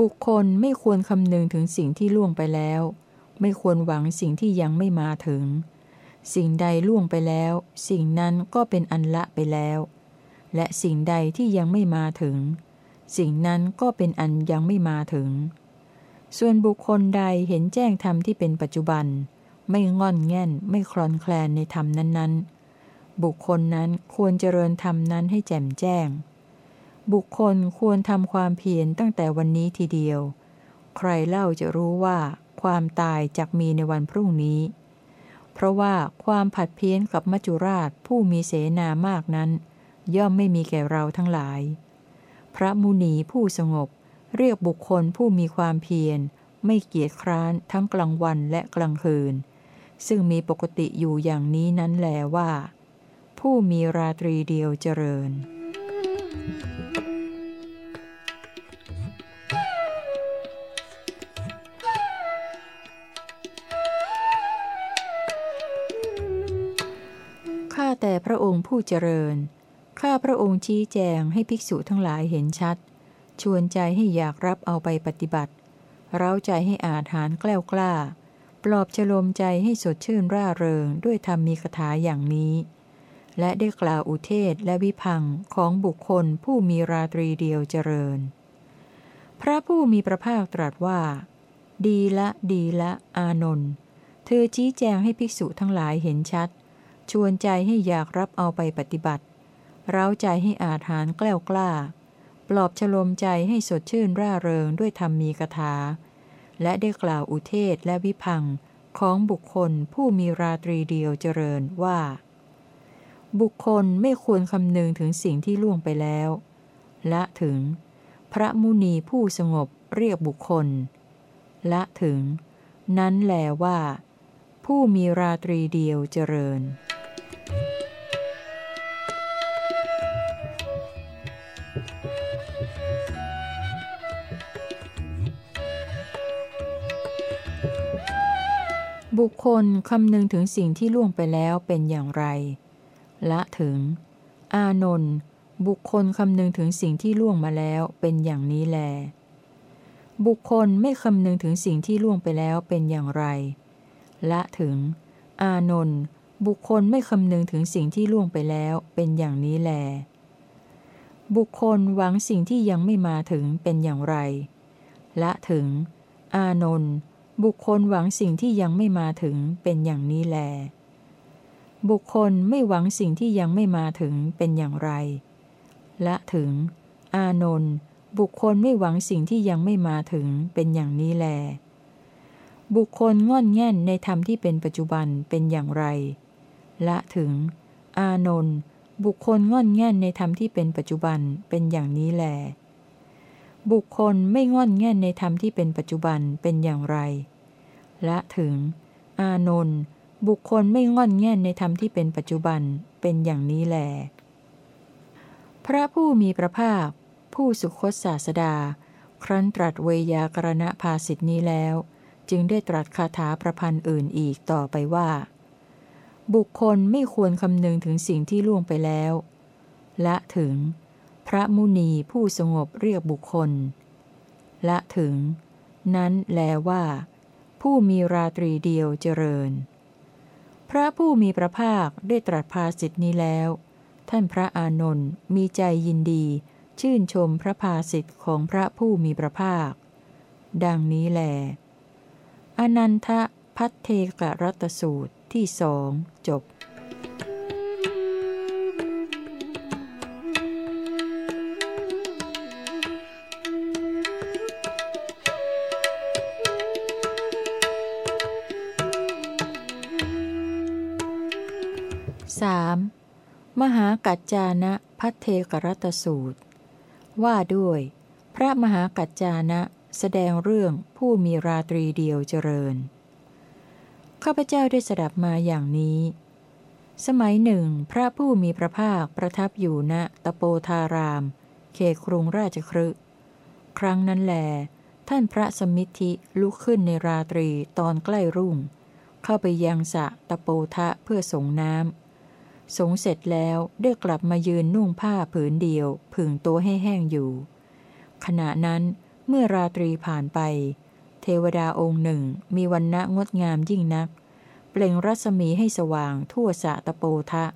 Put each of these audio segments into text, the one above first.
บุคคลไม่ควรคำนึงถึงสิ่งที่ล่วงไปแล้ว ไม่ควรหวังสิ่งที่ยังไม่มาถึง สิ่งใดล่วงไปแล้ว สิ่งนั้นก็เป็นอันละไปแล้ว และสิ่งใดที่ยังไม่มาถึง สิ่งนั้นก็เป็นอันยังไม่มาถึง ส่วนบุคคลใดเห็นแจ้งธรรมที่เป็นปัจจุบัน ไม่งอนแง่น ไม่คลอนแคลนในธรรมนั้นๆ บุคคลนั้นควรเจริญธรรมนั้นให้แจ่มแจ้ง บุคคลควรทำความเพียรตั้งแต่วันนี้ทีเดียว ใครเล่าจะรู้ว่า ความตายจะมีในวันพรุ่งนี้ เพราะว่าความผัดเพี้ยนกับมัจจุราชผู้มีเสนามากนั้น ย่อมไม่มีแก่เราทั้งหลาย พระมุนีผู้สงบเรียกบุคคลผู้มีความเพียร ไม่เกียจคร้านทั้งกลางวันและกลางคืน ซึ่งมีปกติอยู่อย่างนี้นั้นแลว่า ผู้มีราตรีเดียวเจริญ้าแต่พระองค์ผู้เจริญ ข้าพระองค์ชี้แจงให้ภิกษุทั้งหลายเห็นชัด ชวนใจให้อยากรับเอาไปปฏิบัติ เร้าใจให้อาถานแกล้วกล้า ปลอบฉลมใจให้สดชื่นร่าเริงด้วยธรรมมีคาถาอย่างนี้ และได้กล่าวอุเทศและวิพังของบุคคลผู้มีราตรีเดียวเจริญ พระผู้มีพระภาคตรัสว่า ดีละ ดีละ อานนท์ เธอชี้แจงให้ภิกษุทั้งหลายเห็นชัด ชวนใจให้อยากรับเอาไปปฏิบัติ เร้าใจให้อาถานแกล้วกล้า ปลอบฉลมใจให้สดชื่นร่าเริงด้วยธรรมมีกถา และได้กล่าวอุเทศและวิพังของบุคคลผู้มีราตรีเดียวเจริญว่า บุคคลไม่ควรคำนึงถึงสิ่งที่ล่วงไปแล้ว และถึง พระมุนีผู้สงบเรียกบุคคล และถึง นั้นแลว่า ผู้มีราตรีเดียวเจริญ บุคคลคำนึงถึงสิ่งที่ล่วงไปแล้วเป็นอย่างไร ละถึง อานนท์บุคคลคำนึงถึงสิ่งที่ล่วงมาแล้วเป็นอย่างนี้แล บุคคลไม่คำนึงถึงสิ่งที่ล่วงไปแล้วเป็นอย่างไร ละถึง อานนท์ บุคคลไม่คำนึงถึงสิ่งที่ล่วงไปแล้วเป็นอย่างนี้แล บุคคลหวังสิ่งที่ยังไม่มาถึงเป็นอย่างไร ละถึง อานนท์บุคคลหวังสิ่งที่ยังไม่มาถึงเป็นอย่างนี้แล บุคคลไม่หวังสิ่งที่ยังไม่มาถึงเป็นอย่างไร ละถึง อานนท์บุคคลไม่หวังสิ่งที่ยังไม่มาถึงเป็นอย่างนี้แล บุคคลง่อนแง่นในธรรมที่เป็นปัจจุบันเป็นอย่างไร ละถึง อานนท์บุคคลง่อนแง่นในธรรมที่เป็นปัจจุบันเป็นอย่างนี้แล บุคคลไม่งอนแง่นในธรรมที่เป็นปัจจุบันเป็นอย่างไร ละถึง อานนท์บุคคลไม่งอนแง่นในธรรมที่เป็นปัจจุบันเป็นอย่างนี้แล พระผู้มีพระภาค ผู้สุคตศาสดา ครั้นตรัสเวยากรณภาสิทธินี้แล้ว จึงได้ตรัสคาถาประพันธ์อื่นอีกต่อไปว่า บุคคลไม่ควรคำนึงถึงสิ่งที่ล่วงไปแล้วและถึง พระมุนีผู้สงบเรียกบุคคล ละถึง นั้นแลว่า ผู้มีราตรีเดียวเจริญ พระผู้มีพระภาคได้ตรัสภาสิทธินี้แล้ว ท่านพระอานนท์มีใจยินดี ชื่นชมพระภาสิทธิ์ของพระผู้มีพระภาค ดังนี้แล อนันทะพัทเทกรัตสูตร ที่สองจบสมหากัจจานะพัทเทกรัตสูตร ว่าด้วย พระมหากัจจานะแสดงเรื่องผู้มีราตรีเดียวเจริญ ข้าพเจ้าได้สดับมาอย่างนี้ สมัยหนึ่ง พระผู้มีพระภาคประทับอยู่ณตะโปธาราม เขตกรุงราชครึครั้งนั้นแหลท่านพระสมิทธิลุกขึ้นในราตรีตอนใกล้รุ่ง เข้าไปยังสะตะโปทะเพื่อส่งน้ำสงเสร็จแล้วได้กลับมายืนนุ่งผ้าผืนเดียว ผึ่งตัวให้แห้งอยู่ ขณะนั้นเมื่อราตรีผ่านไป เทวดาองค์หนึ่ง มีวันณะงดงามยิ่งนัก เปล่งรัศมีให้สว่างทั่วสะตะโปทะ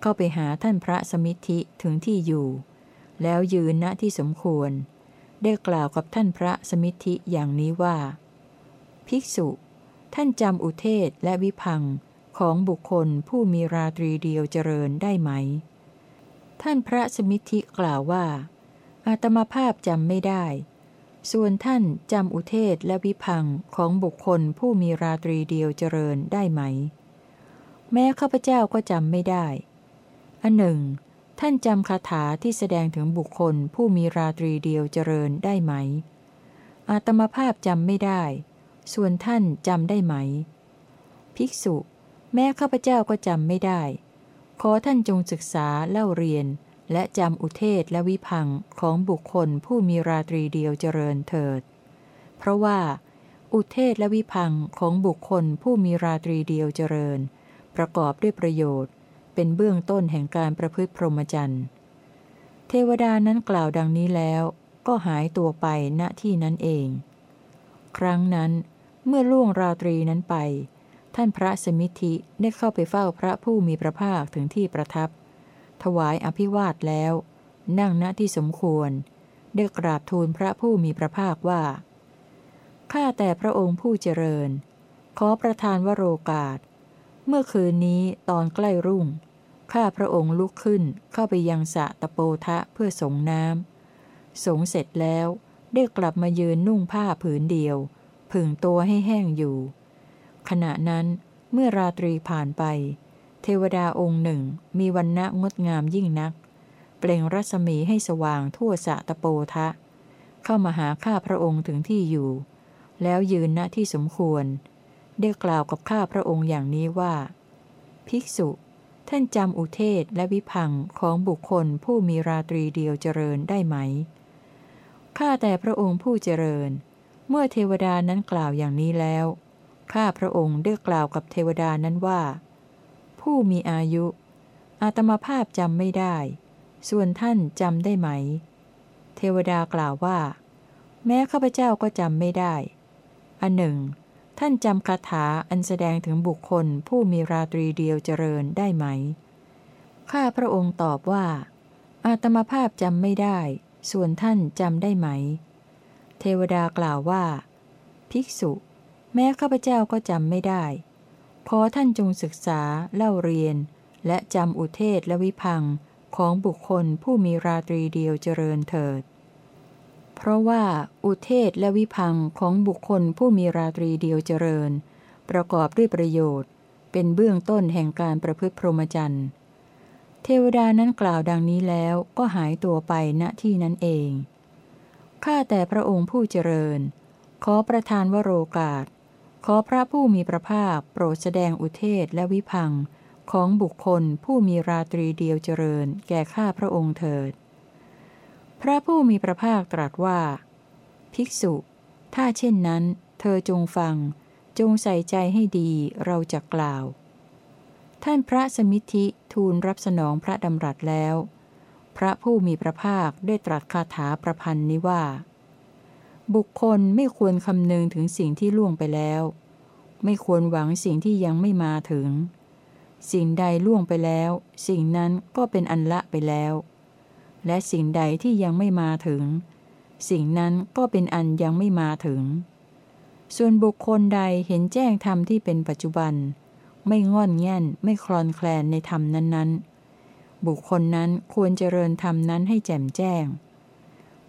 เข้าไปหาท่านพระสมิทธิถึงที่อยู่ แล้วยืนณที่สมควร ได้กล่าวกับท่านพระสมิทธิอย่างนี้ว่า ภิกษุ ท่านจำอุเทศและวิพังของบุคคลผู้มีราตรีเดียวเจริญได้ไหม ท่านพระสมิทธิกล่าวว่า อาตมาภาพจำไม่ได้ ส่วนท่านจำอุเทศและวิพังของบุคคลผู้มีราตรีเดียวเจริญได้ไหม แม้ข้าพเจ้าก็จำไม่ได้ อันหนึ่ง ท่านจำคาถาที่แสดงถึงบุคคลผู้มีราตรีเดียวเจริญได้ไหม อาตมาภาพจำไม่ได้ ส่วนท่านจำได้ไหม ภิกษุ แม้ข้าพเจ้าก็จำไม่ได้ ขอท่านจงศึกษาเล่าเรียน และจำอุเทศและวิพังของบุคคลผู้มีราตรีเดียวเจริญเถิด เพราะว่า อุเทศและวิพังของบุคคลผู้มีราตรีเดียวเจริญ ประกอบด้วยประโยชน์ เป็นเบื้องต้นแห่งการประพฤติพรหมจรรย์ เทวดานั้นกล่าวดังนี้แล้ว ก็หายตัวไปณที่นั้นเอง ครั้งนั้น เมื่อล่วงราตรีนั้นไป ท่านพระสมิทธิได้เข้าไปเฝ้าพระผู้มีพระภาคถึงที่ประทับ ถวายอภิวาทแล้ว นั่งณที่สมควร ได้กราบทูลพระผู้มีพระภาคว่า ข้าแต่พระองค์ผู้เจริญ ขอประทานวโรกาส เมื่อคืนนี้ตอนใกล้รุ่ง ข้าพระองค์ลุกขึ้นเข้าไปยังสะตะโปทะเพื่อสงน้ำ สงเสร็จแล้วได้กลับมายืนนุ่งผ้าผืนเดียว ผึ่งตัวให้แห้งอยู่ ขณะนั้นเมื่อราตรีผ่านไป เทวดาองค์หนึ่งมีวันณะงดงามยิ่งนัก เปล่งรัศมีให้สว่างทั่วสะตะโปทะ เข้ามาหาข้าพระองค์ถึงที่อยู่ แล้วยืนณที่สมควร ได้กล่าวกับข้าพระองค์อย่างนี้ว่า ภิกษุท่านจำอุเทศและวิพังของบุคคลผู้มีราตรีเดียวเจริญได้ไหม ข้าแต่พระองค์ผู้เจริญ เมื่อเทวดานั้นกล่าวอย่างนี้แล้ว ข้าพระองค์ได้กล่าวกับเทวดานั้นว่า ผู้มีอายุ อาตมาภาพจำไม่ได้ ส่วนท่านจำได้ไหม เทวดากล่าวว่า แม้ข้าพเจ้าก็จำไม่ได้ อันหนึ่ง ท่านจำคาถาอันแสดงถึงบุคคลผู้มีราตรีเดียวเจริญได้ไหม ข้าพระองค์ตอบว่า อาตมาภาพจำไม่ได้ ส่วนท่านจำได้ไหม เทวดากล่าวว่า ภิกษุ แม้ข้าพเจ้าก็จำไม่ได้ ขอท่านจงศึกษาเล่าเรียน และจำอุเทศและวิพังของบุคคลผู้มีราตรีเดียวเจริญเถิด เพราะว่าอุเทศและวิพังของบุคคลผู้มีราตรีเดียวเจริญ ประกอบด้วยประโยชน์ เป็นเบื้องต้นแห่งการประพฤติพรหมจรรย์เทวดานั้นกล่าวดังนี้แล้วก็หายตัวไปณที่นั้นเอง ข้าแต่พระองค์ผู้เจริญ ขอประทานวโรกาส ขอพระผู้มีพระภาคโปรดแสดงอุเทศและวิพังของบุคคลผู้มีราตรีเดียวเจริญ แก่ข้าพระองค์เถิด พระผู้มีพระภาคตรัสว่า ภิกษุ ถ้าเช่นนั้น เธอจงฟัง จงใส่ใจให้ดีเราจะกล่าว ท่านพระสมิธิทูลรับสนองพระดำรัสแล้ว พระผู้มีพระภาคได้ตรัสคาถาประพันธ์นี้ว่า บุคคลไม่ควรคำนึงถึงสิ่งที่ล่วงไปแล้ว ไม่ควรหวังสิ่งที่ยังไม่มาถึง สิ่งใดล่วงไปแล้ว สิ่งนั้นก็เป็นอันละไปแล้ว และสิ่งใดที่ยังไม่มาถึง สิ่งนั้นก็เป็นอันยังไม่มาถึง ส่วนบุคคลใดเห็นแจ้งธรรมที่เป็นปัจจุบัน ไม่งอนแง่นไม่คลอนแคลนในธรรมนั้นๆ บุคคลนั้นควรเจริญธรรมนั้นให้แจ่มแจ้ง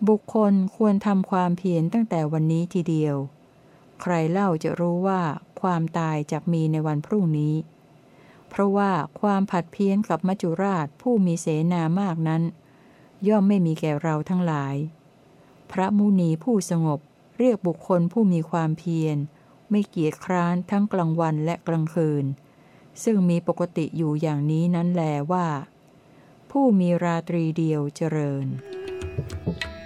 บุคคลควรทำความเพียรตั้งแต่วันนี้ทีเดียว ใครเล่าจะรู้ว่าความตายจะมีในวันพรุ่งนี้ เพราะว่าความผัดเพี้ยนกับมัจจุราชผู้มีเสนามากนั้น ย่อมไม่มีแก่เราทั้งหลาย พระมุนีผู้สงบเรียกบุคคลผู้มีความเพียร ไม่เกียจคร้านทั้งกลางวันและกลางคืน ซึ่งมีปกติอยู่อย่างนี้นั้นแลว่า ผู้มีราตรีเดียวเจริญพร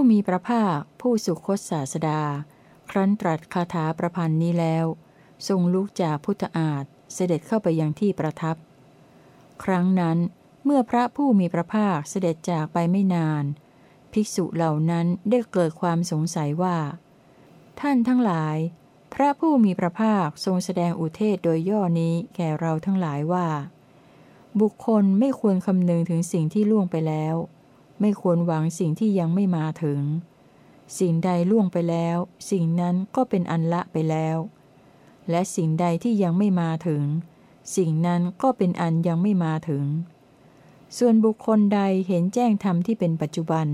ผู้มีพระภาค ผู้สุคตศาสดา ครั้นตรัสคาถาประพันธ์นี้แล้ว ทรงลุกจากพุทธอาฏเสด็จเข้าไปยังที่ประทับ ครั้งนั้นเมื่อพระผู้มีพระภาคเสด็จจากไปไม่นาน ภิกษุเหล่านั้นได้เกิดความสงสัยว่า ท่านทั้งหลาย พระผู้มีพระภาคทรงแสดงอุเทศโดยย่อนี้แก่เราทั้งหลายว่า บุคคลไม่ควรคำนึงถึงสิ่งที่ล่วงไปแล้ว ไม่ควรหวังสิ่งที่ยังไม่มาถึง สิ่งใดล่วงไปแล้ว สิ่งนั้นก็เป็นอันละไปแล้ว และสิ่งใดที่ยังไม่มาถึง สิ่งนั้นก็เป็นอันยังไม่มาถึง ส่วนบุคคลใดเห็นแจ้งธรรมที่เป็นปัจจุบัน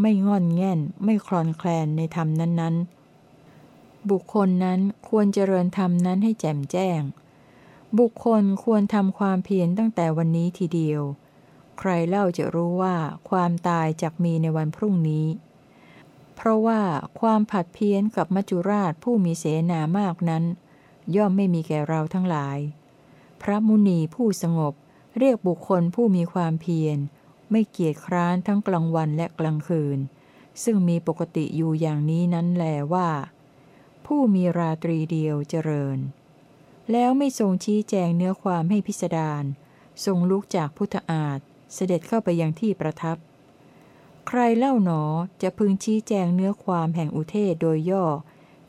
ไม่งอนแง่น ไม่คลอนแคลนในธรรมนั้นๆ บุคคลนั้นควรเจริญธรรมนั้นให้แจ่มแจ้ง บุคคลควรทำความเพียรตั้งแต่วันนี้ทีเดียว ใครเล่าจะรู้ว่าความตายจะมีในวันพรุ่งนี้ เพราะว่าความผัดเพี้ยนกับมัจจุราชผู้มีเสนามากนั้น ย่อมไม่มีแก่เราทั้งหลาย พระมุนีผู้สงบเรียกบุคคลผู้มีความเพียร ไม่เกียจคร้านทั้งกลางวันและกลางคืน ซึ่งมีปกติอยู่อย่างนี้นั้นแลว่า ผู้มีราตรีเดียวเจริญ แล้วไม่ทรงชี้แจงเนื้อความให้พิสดารทรงลุกจากพุทธอาฏ เสด็จเข้าไปยังที่ประทับ ใครเล่าหนอจะพึงชี้แจงเนื้อความแห่งอุเทศโดยย่อ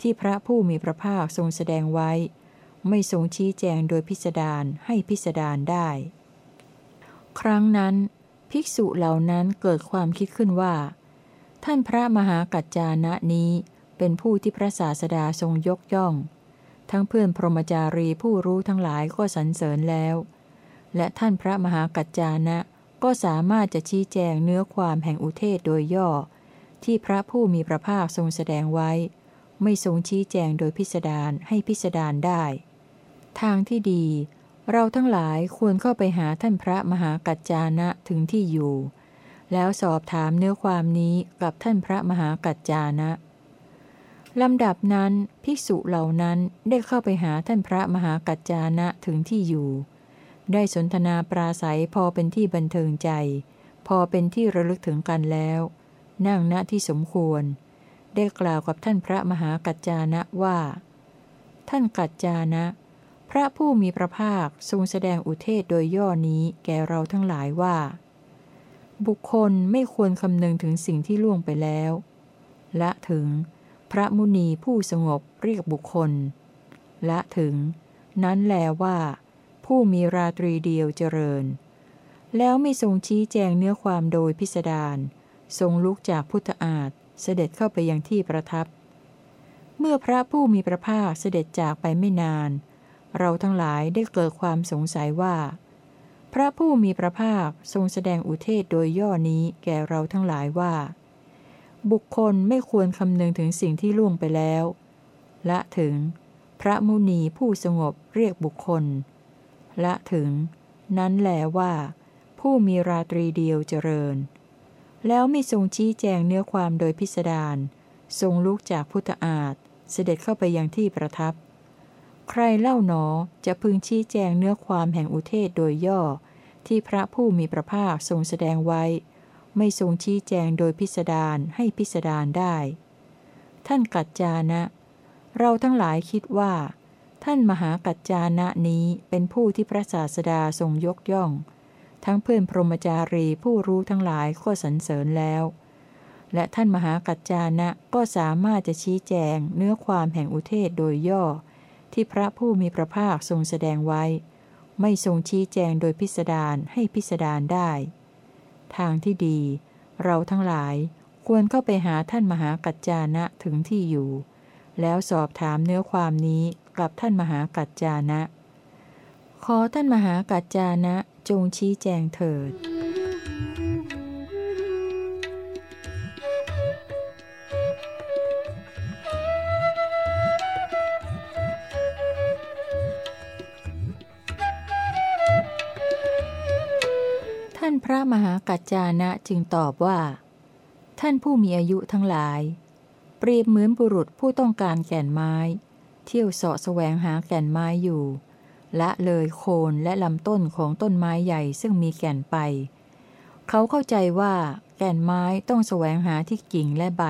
ที่พระผู้มีพระภาคทรงแสดงไว้ ไม่ทรงชี้แจงโดยพิสดารให้พิสดารได้ ครั้งนั้น ภิกษุเหล่านั้นเกิดความคิดขึ้นว่า ท่านพระมหากัจจานะนี้เป็นผู้ที่พระศาสดาทรงยกย่อง ทั้งเพื่อนพรหมจารีผู้รู้ทั้งหลายก็สรรเสริญแล้ว และท่านพระมหากัจจานะ ก็สามารถจะชี้แจงเนื้อความแห่งอุเทศโดยย่อ ที่พระผู้มีพระภาคทรงแสดงไว้ ไม่ทรงชี้แจงโดยพิสดารให้พิสดารได้ ทางที่ดี เราทั้งหลายควรเข้าไปหาท่านพระมหากัจจานะถึงที่อยู่ แล้วสอบถามเนื้อความนี้กับท่านพระมหากัจจานะลำดับนั้น ภิกษุเหล่านั้นได้เข้าไปหาท่านพระมหากัจจานะถึงที่อยู่ ได้สนทนาปราศัยพอเป็นที่บันเทิงใจ พอเป็นที่ระลึกถึงกันแล้ว นั่งณที่สมควร ได้กล่าวกับท่านพระมหากัจจานะว่า ท่านกัจจานะ พระผู้มีพระภาคทรงแสดงอุเทศโดยย่อนี้แก่เราทั้งหลายว่า บุคคลไม่ควรคำนึงถึงสิ่งที่ล่วงไปแล้วและถึง พระมุนีผู้สงบเรียกบุคคลและถึง นั้นแลว่า ผู้มีราตรีเดียวเจริญ แล้วไม่ทรงชี้แจงเนื้อความโดยพิสดารทรงลุกจากพุทธอาฏเสด็จเข้าไปยังที่ประทับ เมื่อพระผู้มีพระภาคเสด็จจากไปไม่นาน เราทั้งหลายได้เกิดความสงสัยว่า พระผู้มีพระภาคทรงแสดงอุเทศโดยย่อนี้แก่เราทั้งหลายว่า บุคคลไม่ควรคำนึงถึงสิ่งที่ล่วงไปแล้ว และถึง พระมุนีผู้สงบเรียกบุคคล ละถึง นั้นแลว่า ผู้มีราตรีเดียวเจริญ แล้วไม่ทรงชี้แจงเนื้อความโดยพิสดารทรงลุกจากพุทธอาฏเสด็จเข้าไปยังที่ประทับ ใครเล่าหนอจะพึงชี้แจงเนื้อความแห่งอุเทศโดยย่อ ที่พระผู้มีพระภาคทรงแสดงไว้ ไม่ทรงชี้แจงโดยพิสดารให้พิสดารได้ ท่านกัจจานะ เราทั้งหลายคิดว่า ท่านมหากัจจานะนี้เป็นผู้ที่พระศาสดาทรงยกย่อง ทั้งเพื่อนพรหมจารีผู้รู้ทั้งหลายก็สรรเสริญแล้ว และท่านมหากัจจานะก็สามารถจะชี้แจงเนื้อความแห่งอุเทศโดยย่อ ที่พระผู้มีพระภาคทรงแสดงไว้ ไม่ทรงชี้แจงโดยพิสดารให้พิสดารได้ ทางที่ดี เราทั้งหลายควรเข้าไปหาท่านมหากัจจานะถึงที่อยู่แล้วสอบถามเนื้อความนี้ กับท่านมหากัจจานะ ขอท่านมหากัจจานะจงชี้แจงเถิด ท่านพระมหากัจจานะจึงตอบว่า ท่านผู้มีอายุทั้งหลาย เปรียบเหมือนบุรุษผู้ต้องการแก่นไม้ เที่ยวเสาะแสวงหาแก่นไม้อยู่ ละเลยโคนและลำต้นของต้นไม้ใหญ่ซึ่งมีแก่นไป เขาเข้าใจว่า แก่นไม้ต้องแสวงหาที่กิ่งและใบ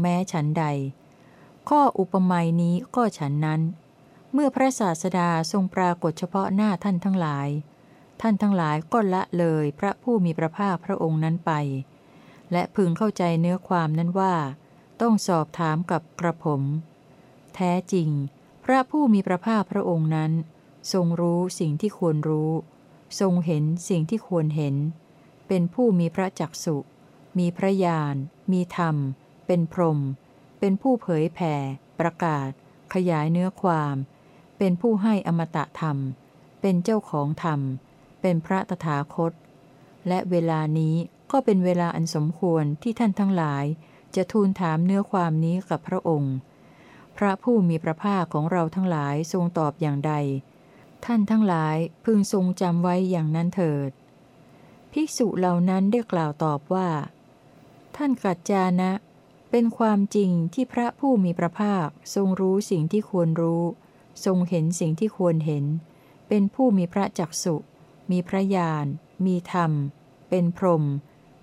แม้ฉันใด ข้ออุปมานี้ก็ฉันนั้น เมื่อพระศาสดาทรงปรากฏเฉพาะหน้าท่านทั้งหลาย ท่านทั้งหลายก็ละเลยพระผู้มีพระภาคพระองค์นั้นไป และพึงเข้าใจเนื้อความนั้นว่า ต้องสอบถามกับกระผม แท้จริง พระผู้มีพระภาคพระองค์นั้น ทรงรู้สิ่งที่ควรรู้ ทรงเห็นสิ่งที่ควรเห็น เป็นผู้มีพระจักสุมีพระญาณมีธรรม เป็นพรหมเป็นผู้เผยแผ่ ประกาศ ขยายเนื้อความ เป็นผู้ให้อมตะธรรม เป็นเจ้าของธรรม เป็นพระตถาคต และเวลานี้ก็เป็นเวลาอันสมควรที่ท่านทั้งหลาย จะทูลถามเนื้อความนี้กับพระองค์ ระผู้มีพระภาคของเราทั้งหลายทรงตอบอย่างใด ท่านทั้งหลายพึงทรงจำไว้อย่างนั้นเถิด ภิกษุเหล่านั้นได้กล่าวตอบว่า ท่านกัจจานะ เป็นความจริงที่พระผู้มีพระภาคทรงรู้สิ่งที่ควรรู้ ทรงเห็นสิ่งที่ควรเห็น เป็นผู้มีพระจักสุมีพระญาณมีธรรม เป็นพรหม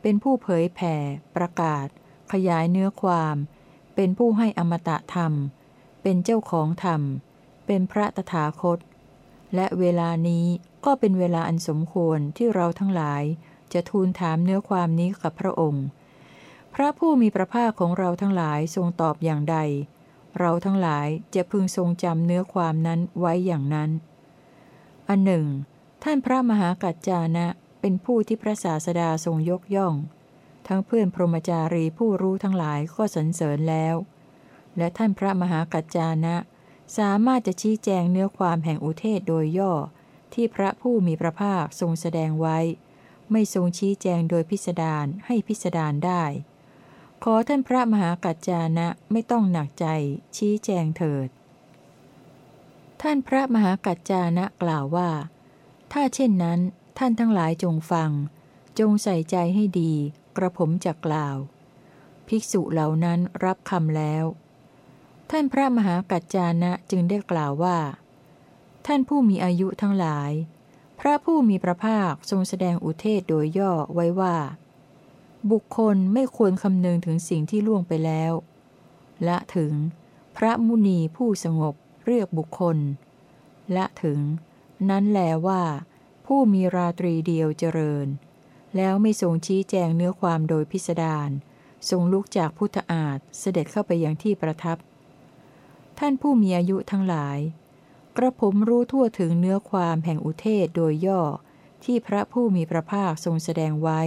เป็นผู้เผยแผ่ ประกาศ ขยายเนื้อความ เป็นผู้ให้อมตะธรรม เป็นเจ้าของธรรม เป็นพระตถาคต และเวลานี้ก็เป็นเวลาอันสมควรที่เราทั้งหลายจะทูลถามเนื้อความนี้กับพระองค์ พระผู้มีพระภาคของเราทั้งหลายทรงตอบอย่างใด เราทั้งหลายจะพึงทรงจำเนื้อความนั้นไว้อย่างนั้น อันหนึ่ง ท่านพระมหากัจจานะเป็นผู้ที่พระศาสดาทรงยกย่อง ทั้งเพื่อนพรหมจารีผู้รู้ทั้งหลายก็สรรเสริญแล้ว และท่านพระมหากัจจานะ สามารถจะชี้แจงเนื้อความแห่งอุเทศโดยย่อ ที่พระผู้มีพระภาคทรงแสดงไว้ ไม่ทรงชี้แจงโดยพิสดารให้พิสดารได้ ขอท่านพระมหากัจจานะไม่ต้องหนักใจ ชี้แจงเถิด ท่านพระมหากัจจานะกล่าวว่า ถ้าเช่นนั้น ท่านทั้งหลายจงฟัง จงใส่ใจให้ดี กระผมจะกล่าว ภิกษุเหล่านั้นรับคำแล้ว ท่านพระมหากัจจานะจึงได้กล่าวว่า ท่านผู้มีอายุทั้งหลาย พระผู้มีพระภาคทรงแสดงอุเทศโดยย่อไว้ว่า บุคคลไม่ควรคำนึงถึงสิ่งที่ล่วงไปแล้ว และถึง พระมุนีผู้สงบเรียกบุคคล และถึง นั้นแลว่า ผู้มีราตรีเดียวเจริญ แล้วไม่ทรงชี้แจงเนื้อความโดยพิสดารทรงลุกจากพุทธอาฏเสด็จเข้าไปยังที่ประทับ ท่านผู้มีอายุทั้งหลาย กระผมรู้ทั่วถึงเนื้อความแห่งอุเทศโดยย่อ ที่พระผู้มีพระภาคทรงแสดงไว้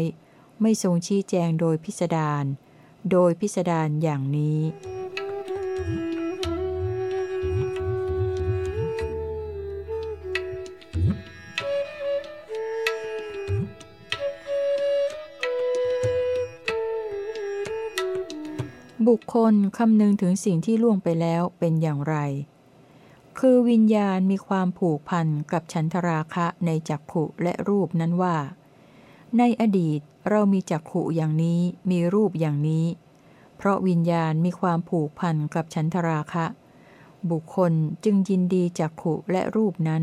ไม่ทรงชี้แจงโดยพิสดารโดยพิสดารอย่างนี้ บุคคลคำนึงถึงสิ่งที่ล่วงไปแล้วเป็นอย่างไร คือวิญญาณมีความผูกพันกับฉันทราคะในจักขุและรูปนั้นว่า ในอดีตเรามีจักขุอย่างนี้มีรูปอย่างนี้ เพราะวิญญาณมีความผูกพันกับฉันทราคะ บุคคลจึงยินดีจักขุและรูปนั้น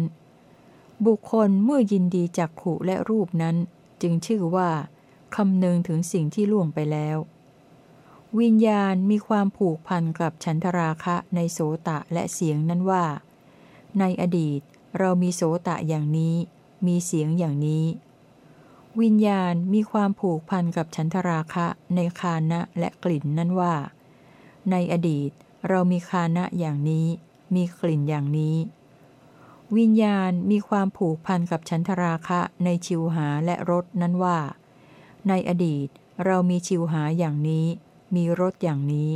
บุคคลเมื่อยินดีจักขุและรูปนั้น จึงชื่อว่าคำนึงถึงสิ่งที่ล่วงไปแล้ว วิญญาณมีความผูกพันกับฉันทราคะในโสตะและเสียงนั้นว่า ในอดีตเรามีโสตะอย่างนี้ มีเสียงอย่างนี้ วิญญาณมีความผูกพันกับฉันทราคะในคานะและกลิ่นนั้นว่า ในอดีตเรามีคานะอย่างนี้ มีกลิ่นอย่างนี้ วิญญาณมีความผูกพันกับฉันทราคะในชิวหาและรสนั้นว่า ในอดีตเรามีชิวหาอย่างนี้ มีรสอย่างนี้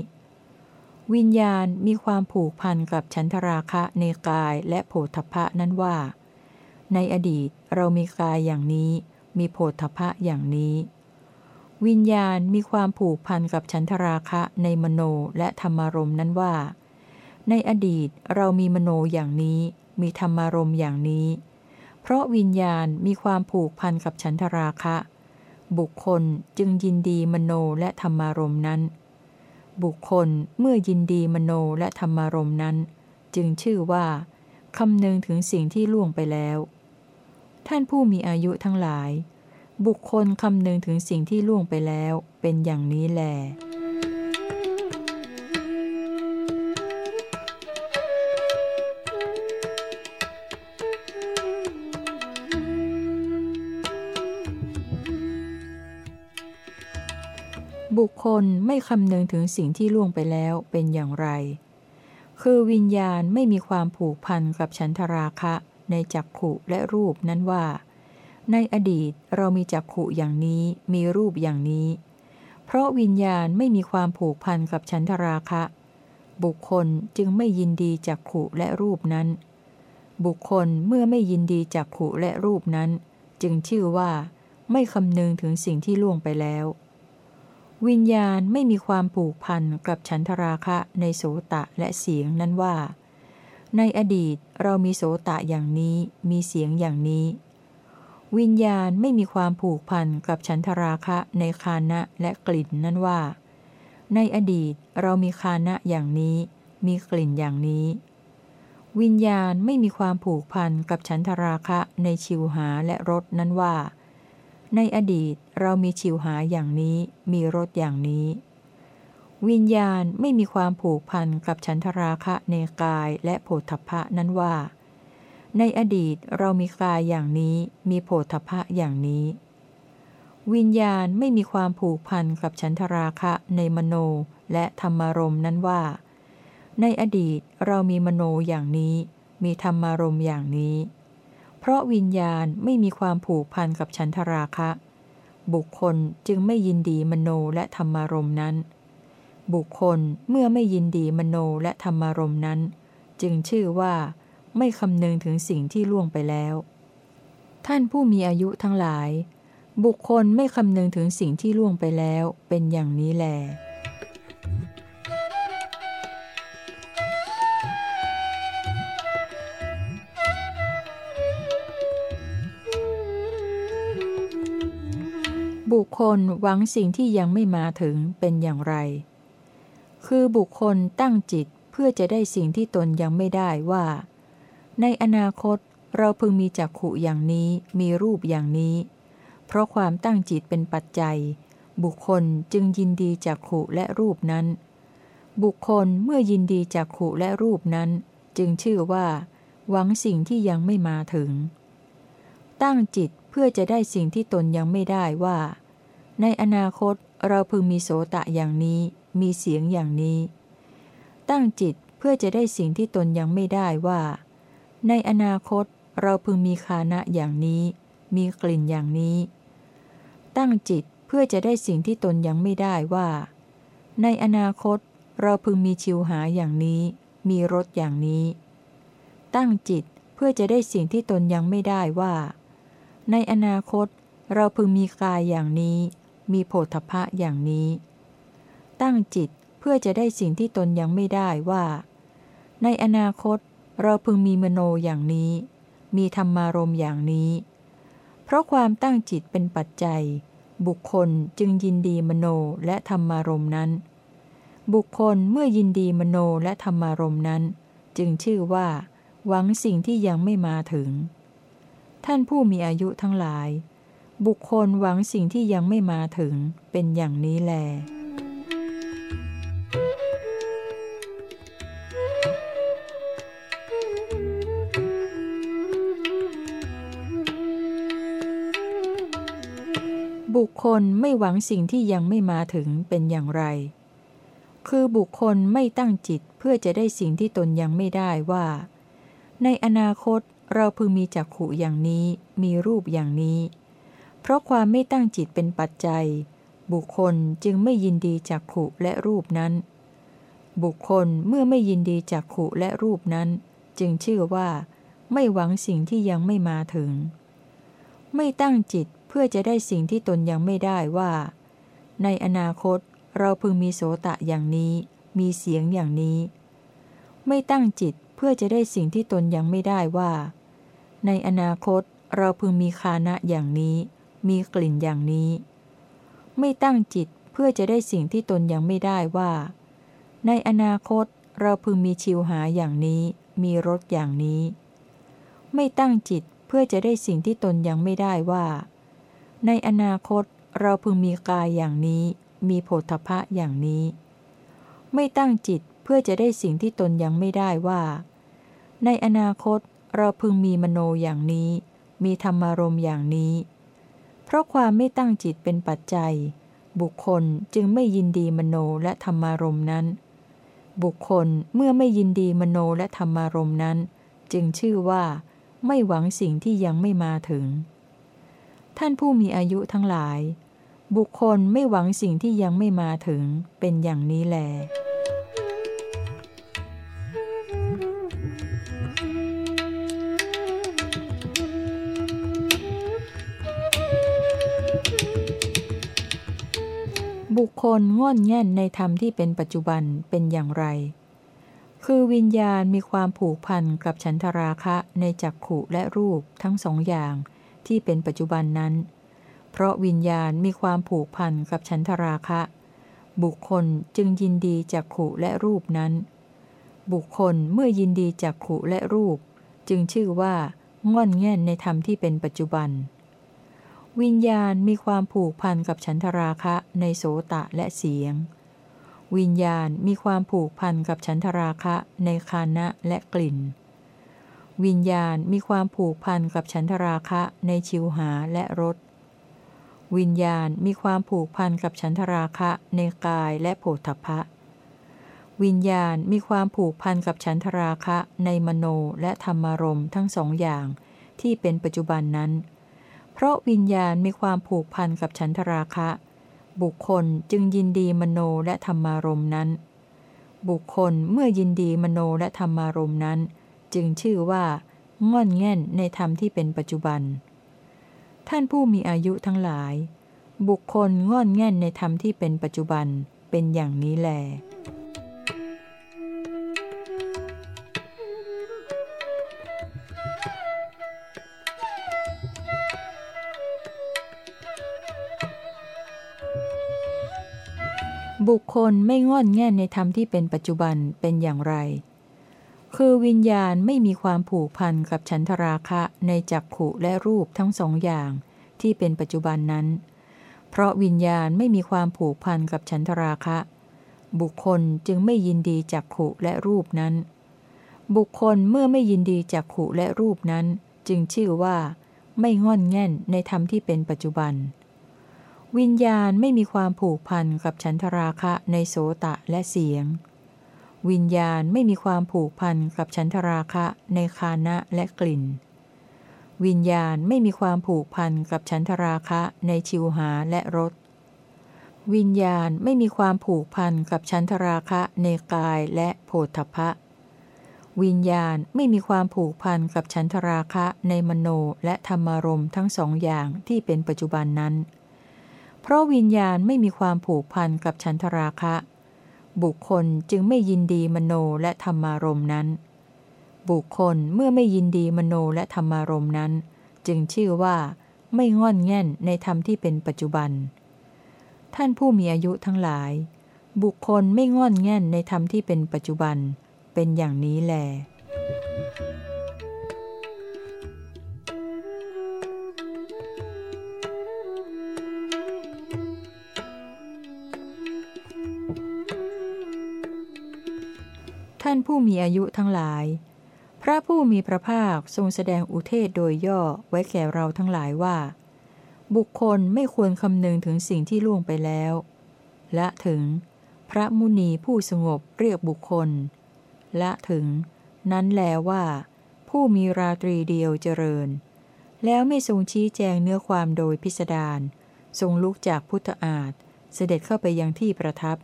วิญญาณมีความผูกพันกับฉันทราคะในกายและโผฏฐพะนั้นว่า ในอดีตเรามีกายอย่างนี้ มีโผฏฐพะอย่างนี้ วิญญาณมีความผูกพันกับฉันทราคะในมโนและธรรมารมณ์นั้นว่า ในอดีตเรามีมโนอย่างนี้ มีธรรมารมณ์อย่างนี้ เพราะวิญญาณมีความผูกพันกับฉันทราคะ บุคคลจึงยินดีมโนและธรรมารมณ์นั้น บุคคลเมื่อยินดีมโนและธรรมารมณ์นั้น จึงชื่อว่าคำนึงถึงสิ่งที่ล่วงไปแล้ว ท่านผู้มีอายุทั้งหลาย บุคคลคำนึงถึงสิ่งที่ล่วงไปแล้วเป็นอย่างนี้แล บุคคลไม่คำนึงถึงสิ่งที่ล่วงไปแล้วเป็นอย่างไร คือวิญญาณไม่มีความผูกพันกับฉันทราคะในจักขุและรูปนั้นว่า ในอดีตเรามีจักขุอย่างนี้มีรูปอย่างนี้ เพราะวิญญาณไม่มีความผูกพันกับฉันทราคะ บุคคลจึงไม่ยินดีจักขุและรูปนั้น บุคคลเมื่อไม่ยินดีจักขุและรูปนั้น จึงชื่อว่า ไม่คำนึงถึงสิ่งที่ล่วงไปแล้ว วิญญาณไม่มีความผูกพันกับฉันทราคะในโสตะและเสียงนั้นว่า ในอดีตเรามีโสตะอย่างนี้มีเสียงอย่างนี้ วิญญาณไม่มีความผูกพันกับฉันทราคะในคานะและกลิ่นนั้นว่า ในอดีตเรามีคานะอย่างนี้ มีกลิ่นอย่างนี้ วิญญาณไม่มีความผูกพันกับฉันทราคะในชิวหาและรสนั้นว่า ในอดีตเรามีชิวหาอย่างนี้มีรสอย่างนี้ วิญญาณไม่มีความผูกพันกับฉันทราคะในกายและโผฏฐพะนั้นว่า ในอดีตเรามีกายอย่างนี้มีโผฏฐพะอย่างนี้ วิญญาณไม่มีความผูกพันกับฉันทราคะในมโนและธรรมารมนั้นว่า ในอดีตเรามีมโนอย่างนี้ มีธรรมารมอย่างนี้ เพราะวิญญาณไม่มีความผูกพันกับฉันทราคะ บุคคลจึงไม่ยินดีมโนและธรรมารมนั้น บุคคลเมื่อไม่ยินดีมโนและธรรมารมนั้น จึงชื่อว่าไม่คำนึงถึงสิ่งที่ล่วงไปแล้ว ท่านผู้มีอายุทั้งหลาย บุคคลไม่คำนึงถึงสิ่งที่ล่วงไปแล้วเป็นอย่างนี้แล บุคคลหวังสิ่งที่ยังไม่มาถึงเป็นอย่างไร คือบุคคลตั้งจิตเพื่อจะได้สิ่งที่ตนยังไม่ได้ว่า ในอนาคตเราพึงมีจักขุอย่างนี้มีรูปอย่างนี้ เพราะความตั้งจิตเป็นปัจจัย บุคคลจึงยินดีจักขุและรูปนั้น บุคคลเมื่อยินดีจักขุและรูปนั้น จึงชื่อว่า หวังสิ่งที่ยังไม่มาถึง ตั้งจิตเพื่อจะได้สิ่งที่ตนยังไม่ได้ว่า ในอนาคตเราพึงมีโสตะอย่างนี้ มีเสียงอย่างนี้ ตั้งจิตเพื่อจะได้สิ่งที่ตนยังไม่ได้ว่า ในอนาคตเราพึงมีคานะอย่างนี้ มีกลิ่นอย่างนี้ ตั้งจิตเพื่อจะได้สิ่งที่ตนยังไม่ได้ว่า ในอนาคตเราพึงมีชิวหาอย่างนี้ มีรสอย่างนี้ ตั้งจิตเพื่อจะได้สิ่งที่ตนยังไม่ได้ว่า ในอนาคตเราพึงมีกายอย่างนี้ มีโผฏฐะอย่างนี้ ตั้งจิตเพื่อจะได้สิ่งที่ตนยังไม่ได้ว่า ในอนาคตเราพึงมีมโนอย่างนี้ มีธรรมารมอย่างนี้ เพราะความตั้งจิตเป็นปัจจัย บุคคลจึงยินดีมโนและธรรมารมนั้น บุคคลเมื่อยินดีมโนและธรรมารมนั้น จึงชื่อว่า หวังสิ่งที่ยังไม่มาถึง ท่านผู้มีอายุทั้งหลาย บุคคลหวังสิ่งที่ยังไม่มาถึงเป็นอย่างนี้แล บุคคลไม่หวังสิ่งที่ยังไม่มาถึงเป็นอย่างไร คือบุคคลไม่ตั้งจิตเพื่อจะได้สิ่งที่ตนยังไม่ได้ว่า ในอนาคตเราพึงมีจักขุอย่างนี้ มีรูปอย่างนี้ เพราะความไม่ตั้งจิตเป็นปัจจัย บุคคลจึงไม่ยินดีจักขุและรูปนั้น บุคคลเมื่อไม่ยินดีจักขุและรูปนั้น จึงชื่อว่า ไม่หวังสิ่งที่ยังไม่มาถึง ไม่ตั้งจิตเพื่อจะได้สิ่งที่ตนยังไม่ได้ว่า ในอนาคตเราพึงมีโสตะอย่างนี้ มีเสียงอย่างนี้ ไม่ตั้งจิตเพื่อจะได้สิ่งที่ตนยังไม่ได้ว่า ในอนาคตเราพึงมีคานะอย่างนี้ มีกลิ่นอย่างนี้ ไม่ตั้งจิตเพื่อจะได้สิ่งที่ตนยังไม่ได้ว่า ในอนาคตเราพึงมีชิวหาอย่างนี้ มีรสอย่างนี้ ไม่ตั้งจิตเพื่อจะได้สิ่งที่ตนยังไม่ได้ว่า ในอนาคตเราพึงมีกายอย่างนี้ มีโผฏฐะอย่างนี้ ไม่ตั้งจิตเพื่อจะได้สิ่งที่ตนยังไม่ได้ว่า ในอนาคตเราพึงมีมโนอย่างนี้ มีธรรมารมอย่างนี้ เพราะความไม่ตั้งจิตเป็นปัจจัย บุคคลจึงไม่ยินดีมโนและธรรมารมณ์นั้น บุคคลเมื่อไม่ยินดีมโนและธรรมารมณ์นั้น จึงชื่อว่าไม่หวังสิ่งที่ยังไม่มาถึง ท่านผู้มีอายุทั้งหลาย บุคคลไม่หวังสิ่งที่ยังไม่มาถึงเป็นอย่างนี้แล บุคคลง่อนแง่นในธรรมที่เป็นปัจจุบันเป็นอย่างไร คือวิญญาณมีความผูกพันกับฉันทราคะในจักขุและรูปทั้งสองอย่างที่เป็นปัจจุบันนั้น เพราะวิญญาณมีความผูกพันกับฉันทราคะ บุคคลจึงยินดีจักขุและรูปนั้น บุคคลเมื่อยินดีจักขุและรูป จึงชื่อว่าง่อนแง่นในธรรมที่เป็นปัจจุบัน วิญญาณมีความผูกพันกับฉันทราคะในโสตะและเสียง วิญญาณมีความผูกพันกับฉันทราคะในคานะและกลิ่น วิญญาณมีความผูกพันกับฉันทราคะในชิวหาและรส วิญญาณมีความผูกพันกับฉันทราคะในกายและโผฏฐะวิญญาณมีความผูกพันกับฉันทราคะในมโนและธรรมารมทั้งสองอย่างที่เป็นปัจจุบันนั้น ราะวิญญาณมีความผูกพันกับฉันทราคะ บุคคลจึงยินดีมโนและธรรมารมนั้น บุคคลเมื่อยินดีมโนและธรรมารมนั้น จึงชื่อว่าง่อนแง่นในธรรมที่เป็นปัจจุบัน ท่านผู้มีอายุทั้งหลาย บุคคลง่อนแง่นในธรรมที่เป็นปัจจุบันเป็นอย่างนี้แหล บุคคลไม่งอนแง่นในธรรมที่เป็นปัจจุบันเป็นอย่างไร คือวิญญาณไม่มีความผูกพันกับฉันทราคะในจักขุและรูปทั้งสองอย่างที่เป็นปัจจุบันนั้น เพราะวิญญาณไม่มีความผูกพันกับฉันทราคะ บุคคลจึงไม่ยินดีจักขุและรูปนั้น บุคคลเมื่อไม่ยินดีจักขุและรูปนั้น จึงชื่อว่า ไม่งอนแง่นในธรรมที่เป็นปัจจุบัน วิญญาณไม่มีความผูกพันกับฉันทราคะในโสตะและเสียง วิญญาณไม่มีความผูกพันกับฉันทราคะในคานะและกลิ่น วิญญาณไม่มีความผูกพันกับฉันทราคะในชิวหาและรส วิญญาณไม่มีความผูกพันกับฉันทราคะในกายและโผฏฐพะ วิญญาณไม่มีความผูกพันกับฉันทราคะในมโนและธรรมารมทั้งสองอย่างที่เป็นปัจจุบันนั้น เพราะวิญญาณไม่มีความผูกพันกับฉันทราคะ บุคคลจึงไม่ยินดีมโนและธรรมารมนั้น บุคคลเมื่อไม่ยินดีมโนและธรรมารมนั้น จึงชื่อว่า ไม่งอนแง่นในธรรมที่เป็นปัจจุบัน ท่านผู้มีอายุทั้งหลาย บุคคลไม่งอนแง่นในธรรมที่เป็นปัจจุบัน เป็นอย่างนี้แหละานผู้มีอายุทั้งหลาย พระผู้มีพระภาคทรงแสดงอุเทศโดยย่อไว้แก่เราทั้งหลายว่า บุคคลไม่ควรคำนึงถึงสิ่งที่ล่วงไปแล้ว และถึง พระมุนีผู้สงบเรียกบุคคล และถึง นั้นแล้ว่า ผู้มีราตรีเดียวเจริญ แล้วไม่ทรงชี้แจงเนื้อความโดยพิสดารทรงลุกจากพุทธอาฏเสด็จเข้าไปยังที่ประทับ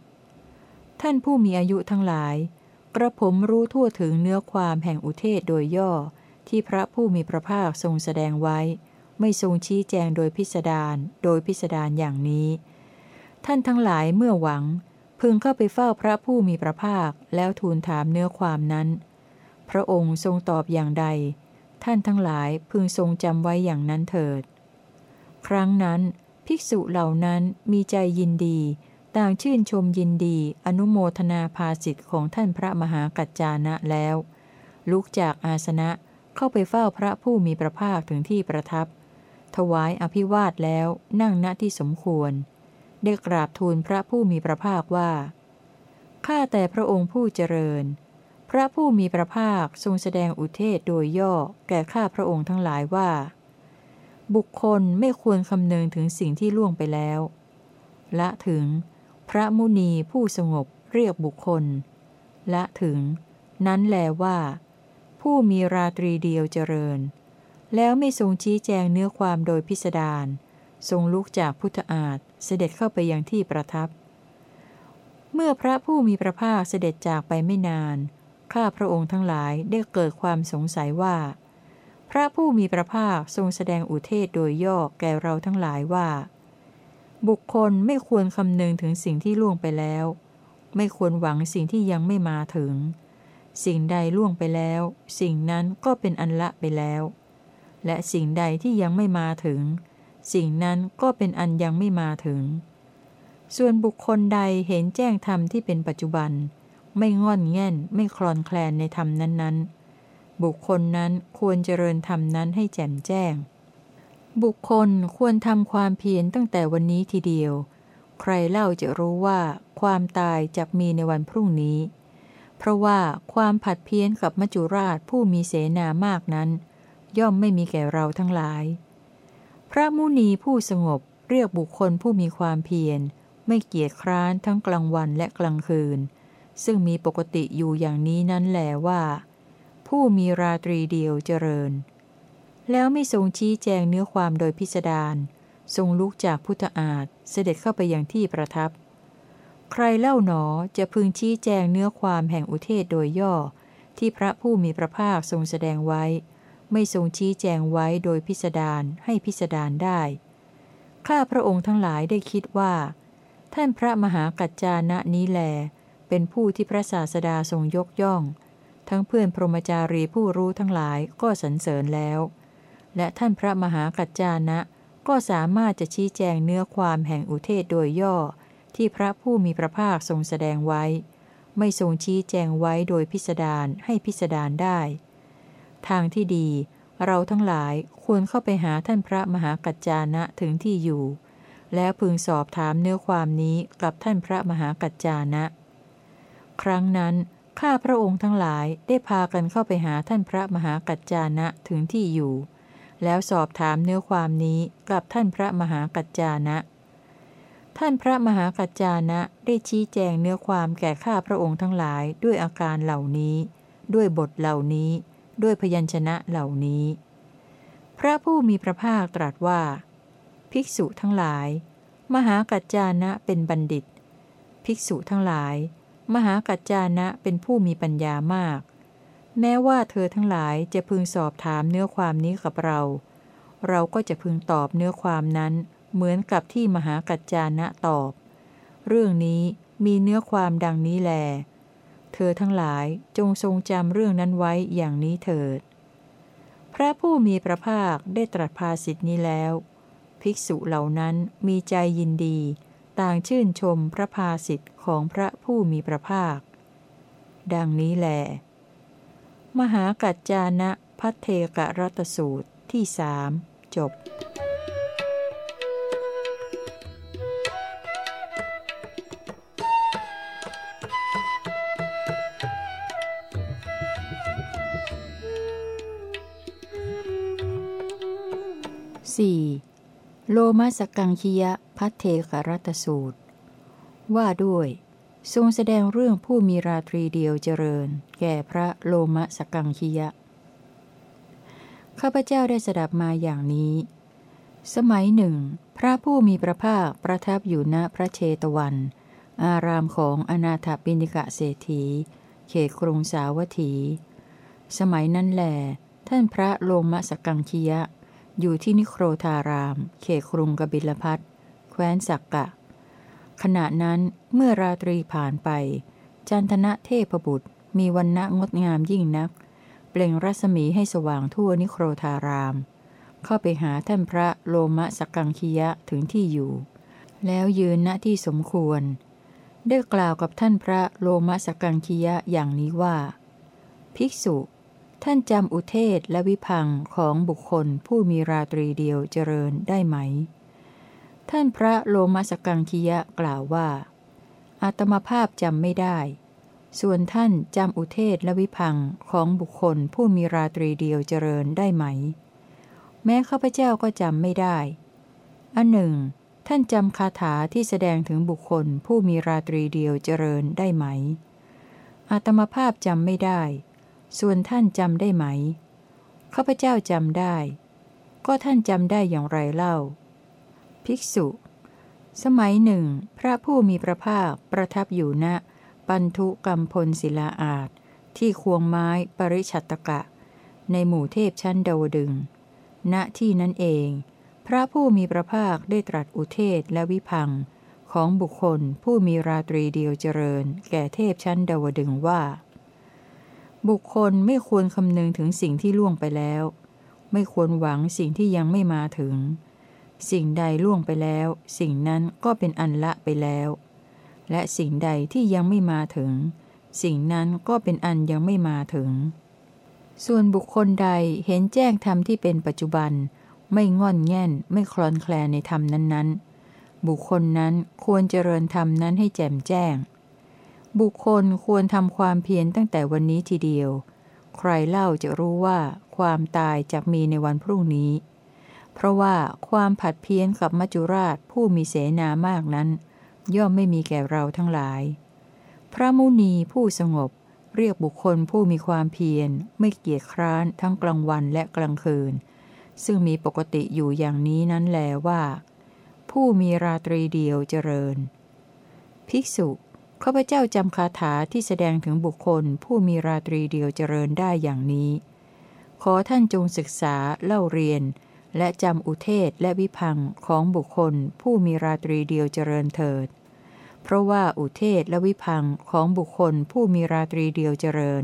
ท่านผู้มีอายุทั้งหลาย กระผมรู้ทั่วถึงเนื้อความแห่งอุเทศโดยย่อ ที่พระผู้มีพระภาคทรงแสดงไว้ ไม่ทรงชี้แจงโดยพิสดารโดยพิสดารอย่างนี้ ท่านทั้งหลายเมื่อหวัง พึงเข้าไปเฝ้าพระผู้มีพระภาคแล้วทูลถามเนื้อความนั้น พระองค์ทรงตอบอย่างใด ท่านทั้งหลายพึงทรงจำไว้อย่างนั้นเถิด ครั้งนั้น ภิกษุเหล่านั้นมีใจยินดี ต่างชื่นชมยินดี อนุโมทนาภาสิทธิ์ของท่านพระมหากัจจานะแล้ว ลุกจากอาสนะเข้าไปเฝ้าพระผู้มีพระภาคถึงที่ประทับ ถวายอภิวาทแล้วนั่งณที่สมควร ได้กราบทูลพระผู้มีพระภาคว่า ข้าแต่พระองค์ผู้เจริญ พระผู้มีพระภาคทรงแสดงอุเทศโดยย่อแก่ข้าพระองค์ทั้งหลายว่า บุคคลไม่ควรคำนึงถึงสิ่งที่ล่วงไปแล้ว ละถึง พระมุนีผู้สงบเรียกบุคคล ละถึง นั้นแลว่า ผู้มีราตรีเดียวเจริญ แล้วไม่ทรงชี้แจงเนื้อความโดยพิสดารทรงลุกจากพุทธอาฏเสด็จเข้าไปยังที่ประทับ เมื่อพระผู้มีพระภาคเสด็จจากไปไม่นาน ข้าพระองค์ทั้งหลายได้เกิดความสงสัยว่า พระผู้มีพระภาคทรงแสดงอุเทศโดยย่อแก่เราทั้งหลายว่า บุคคลไม่ควรคำนึงถึงสิ่งที่ล่วงไปแล้ว ไม่ควรหวังสิ่งที่ยังไม่มาถึง สิ่งใดล่วงไปแล้ว สิ่งนั้นก็เป็นอันละไปแล้ว และสิ่งใดที่ยังไม่มาถึง สิ่งนั้นก็เป็นอันยังไม่มาถึง ส่วนบุคคลใดเห็นแจ้งธรรมที่เป็นปัจจุบัน ไม่งอนแง่น ไม่คลอนแคลนในธรรมนั้นๆ บุคคลนั้นควรเจริญธรรมนั้นให้แจ่มแจ้ง บุคคลควรทำความเพียรตั้งแต่วันนี้ทีเดียว ใครเล่าจะรู้ว่าความตายจะมีในวันพรุ่งนี้ เพราะว่าความผัดเพี้ยนกับมัจจุราชผู้มีเสนามากนั้น ย่อมไม่มีแก่เราทั้งหลาย พระมุนีผู้สงบเรียกบุคคลผู้มีความเพียร ไม่เกียจคร้านทั้งกลางวันและกลางคืน ซึ่งมีปกติอยู่อย่างนี้นั้นแหลว่า ผู้มีราตรีเดียวเจริญ แล้วไม่ทรงชี้แจงเนื้อความโดยพิสดารทรงลุกจากพุทธอาฏเสด็จเข้าไปยังที่ประทับ ใครเล่าหนอจะพึงชี้แจงเนื้อความแห่งอุเทศโดยย่อ ที่พระผู้มีพระภาคทรงแสดงไว้ ไม่ทรงชี้แจงไว้โดยพิสดารให้พิสดารได้ ข้าพระองค์ทั้งหลายได้คิดว่า ท่านพระมหากัจจานะนี้แล เป็นผู้ที่พระศาสดาทรงยกย่อง ทั้งเพื่อนพรหมจารีผู้รู้ทั้งหลายก็สรรเสริญแล้ว และท่านพระมหากัจจานะ ก็สามารถจะชี้แจงเนื้อความแห่งอุเทศโดยย่อ ที่พระผู้มีพระภาคทรงแสดงไว้ ไม่ทรงชี้แจงไว้โดยพิสดารให้พิสดารได้ ทางที่ดี เราทั้งหลายควรเข้าไปหาท่านพระมหากัจจานะถึงที่อยู่ แล้วพึงสอบถามเนื้อความนี้กับท่านพระมหากัจจานะ ครั้งนั้นข้าพระองค์ทั้งหลายได้พากันเข้าไปหาท่านพระมหากัจจานะถึงที่อยู่ แล้วสอบถามเนื้อความนี้กับท่านพระมหากัจจานะ ท่านพระมหากัจจานะได้ชี้แจงเนื้อความแก่ข้าพระองค์ทั้งหลายด้วยอาการเหล่านี้ ด้วยบทเหล่านี้ ด้วยพยัญชนะเหล่านี้ พระผู้มีพระภาคตรัสว่า ภิกษุทั้งหลาย มหากัจจานะเป็นบัณฑิต ภิกษุทั้งหลาย มหากัจจานะเป็นผู้มีปัญญามาก แม้ว่าเธอทั้งหลายจะพึงสอบถามเนื้อความนี้กับเรา เราก็จะพึงตอบเนื้อความนั้น เหมือนกับที่มหากัจจานะตอบ เรื่องนี้มีเนื้อความดังนี้แล เธอทั้งหลายจงทรงจำเรื่องนั้นไว้อย่างนี้เถิด พระผู้มีพระภาคได้ตรัสภาสิทธินี้แล้ว ภิกษุเหล่านั้นมีใจยินดี ต่างชื่นชมพระภาสิทธิ์ของพระผู้มีพระภาค ดังนี้แหล มหากัจจานะพัทเทกรัตสูตรที่สามจบ 4. โลมาสกังคียะพัทเทกรัตสูตร ว่าด้วย ทรงแสดงเรื่องผู้มีราตรีเดียวเจริญ แก่พระโลมสกังคียะ ข้าพเจ้าได้สดับมาอย่างนี้ สมัยหนึ่ง พระผู้มีพระภาคประทับอยู่ณพระเชตวัน อารามของอนาถบินิกะเศรษฐี เขตกรุงสาวัตถี สมัยนั้นแหลท่านพระโลมสกังคียะ อยู่ที่นิโครธาราม เขตกรุงกบิลพัทแคว้นสักกะ ขณะนั้นเมื่อราตรีผ่านไป จันทนะเทพบุตร มีวันณะงดงามยิ่งนัก เปล่งรัศมีให้สว่างทั่วนิโครธาราม เข้าไปหาท่านพระโลมะสกังคียะถึงที่อยู่ แล้วยืนณที่สมควร ได้กล่าวกับท่านพระโลมะสกังคียะอย่างนี้ว่า ภิกษุ ท่านจำอุเทศและวิพังของบุคคลผู้มีราตรีเดียวเจริญได้ไหม ท่านพระโลมาสกังคียะกล่าวว่าอาตมาภาพจำไม่ได้ ส่วนท่านจำอุเทศและวิพังของบุคคลผู้มีราตรีเดียวเจริญได้ไหม แม้ข้าพเจ้าก็จำไม่ได้ อันหนึ่ง ท่านจำคาถาที่แสดงถึงบุคคลผู้มีราตรีเดียวเจริญได้ไหมอาตมาภาพจำไม่ได้ ส่วนท่านจำได้ไหม ข้าพเจ้าจำได้ ก็ท่านจำได้อย่างไรเล่า ภิกษุ สมัยหนึ่ง พระผู้มีพระภาคประทับอยู่ณปันทุกรรมพลศิลาอาจที่ควงไม้ปริชัตตกะ ในหมู่เทพชั้นดาวดึง ณที่นั้นเอง พระผู้มีพระภาคได้ตรัสอุเทศและวิพังของบุคคลผู้มีราตรีเดียวเจริญ แก่เทพชั้นดาวดึงว่า บุคคลไม่ควรคำนึงถึงสิ่งที่ล่วงไปแล้ว ไม่ควรหวังสิ่งที่ยังไม่มาถึง สิ่งใดล่วงไปแล้ว สิ่งนั้นก็เป็นอันละไปแล้ว และสิ่งใดที่ยังไม่มาถึง สิ่งนั้นก็เป็นอันยังไม่มาถึง ส่วนบุคคลใดเห็นแจ้งธรรมที่เป็นปัจจุบัน ไม่งอนแง่น ไม่คลอนแคลนในธรรมนั้นๆ บุคคลนั้นควรเจริญธรรมนั้นให้แจ่มแจ้ง บุคคลควรทำความเพียรตั้งแต่วันนี้ทีเดียว ใครเล่าจะรู้ว่าความตายจะมีในวันพรุ่งนี้ เพราะว่าความผัดเพี้ยนกับมัจจุราชผู้มีเสนามากนั้น ย่อมไม่มีแก่เราทั้งหลาย พระมุนีผู้สงบเรียกบุคคลผู้มีความเพียร ไม่เกียจคร้านทั้งกลางวันและกลางคืน ซึ่งมีปกติอยู่อย่างนี้นั้นแลว่า ผู้มีราตรีเดียวเจริญ ภิกษุข้าพเจ้าจำคาถาที่แสดงถึงบุคคลผู้มีราตรีเดียวเจริญได้อย่างนี้ ขอท่านจงศึกษาเล่าเรียน และจำอุเทศและวิพังของบุคคลผู้มีราตรีเดียวเจริญเถิด เพราะว่าอุเทศและวิพังของบุคคลผู้มีราตรีเดียวเจริญ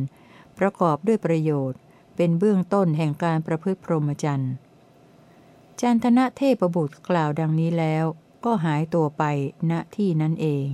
ประกอบด้วยประโยชน์ เป็นเบื้องต้นแห่งการประพฤติพรหมจรรย์จันทนะเทพบุตรกล่าวดังนี้แล้ว ก็หายตัวไปณที่นั้นเอง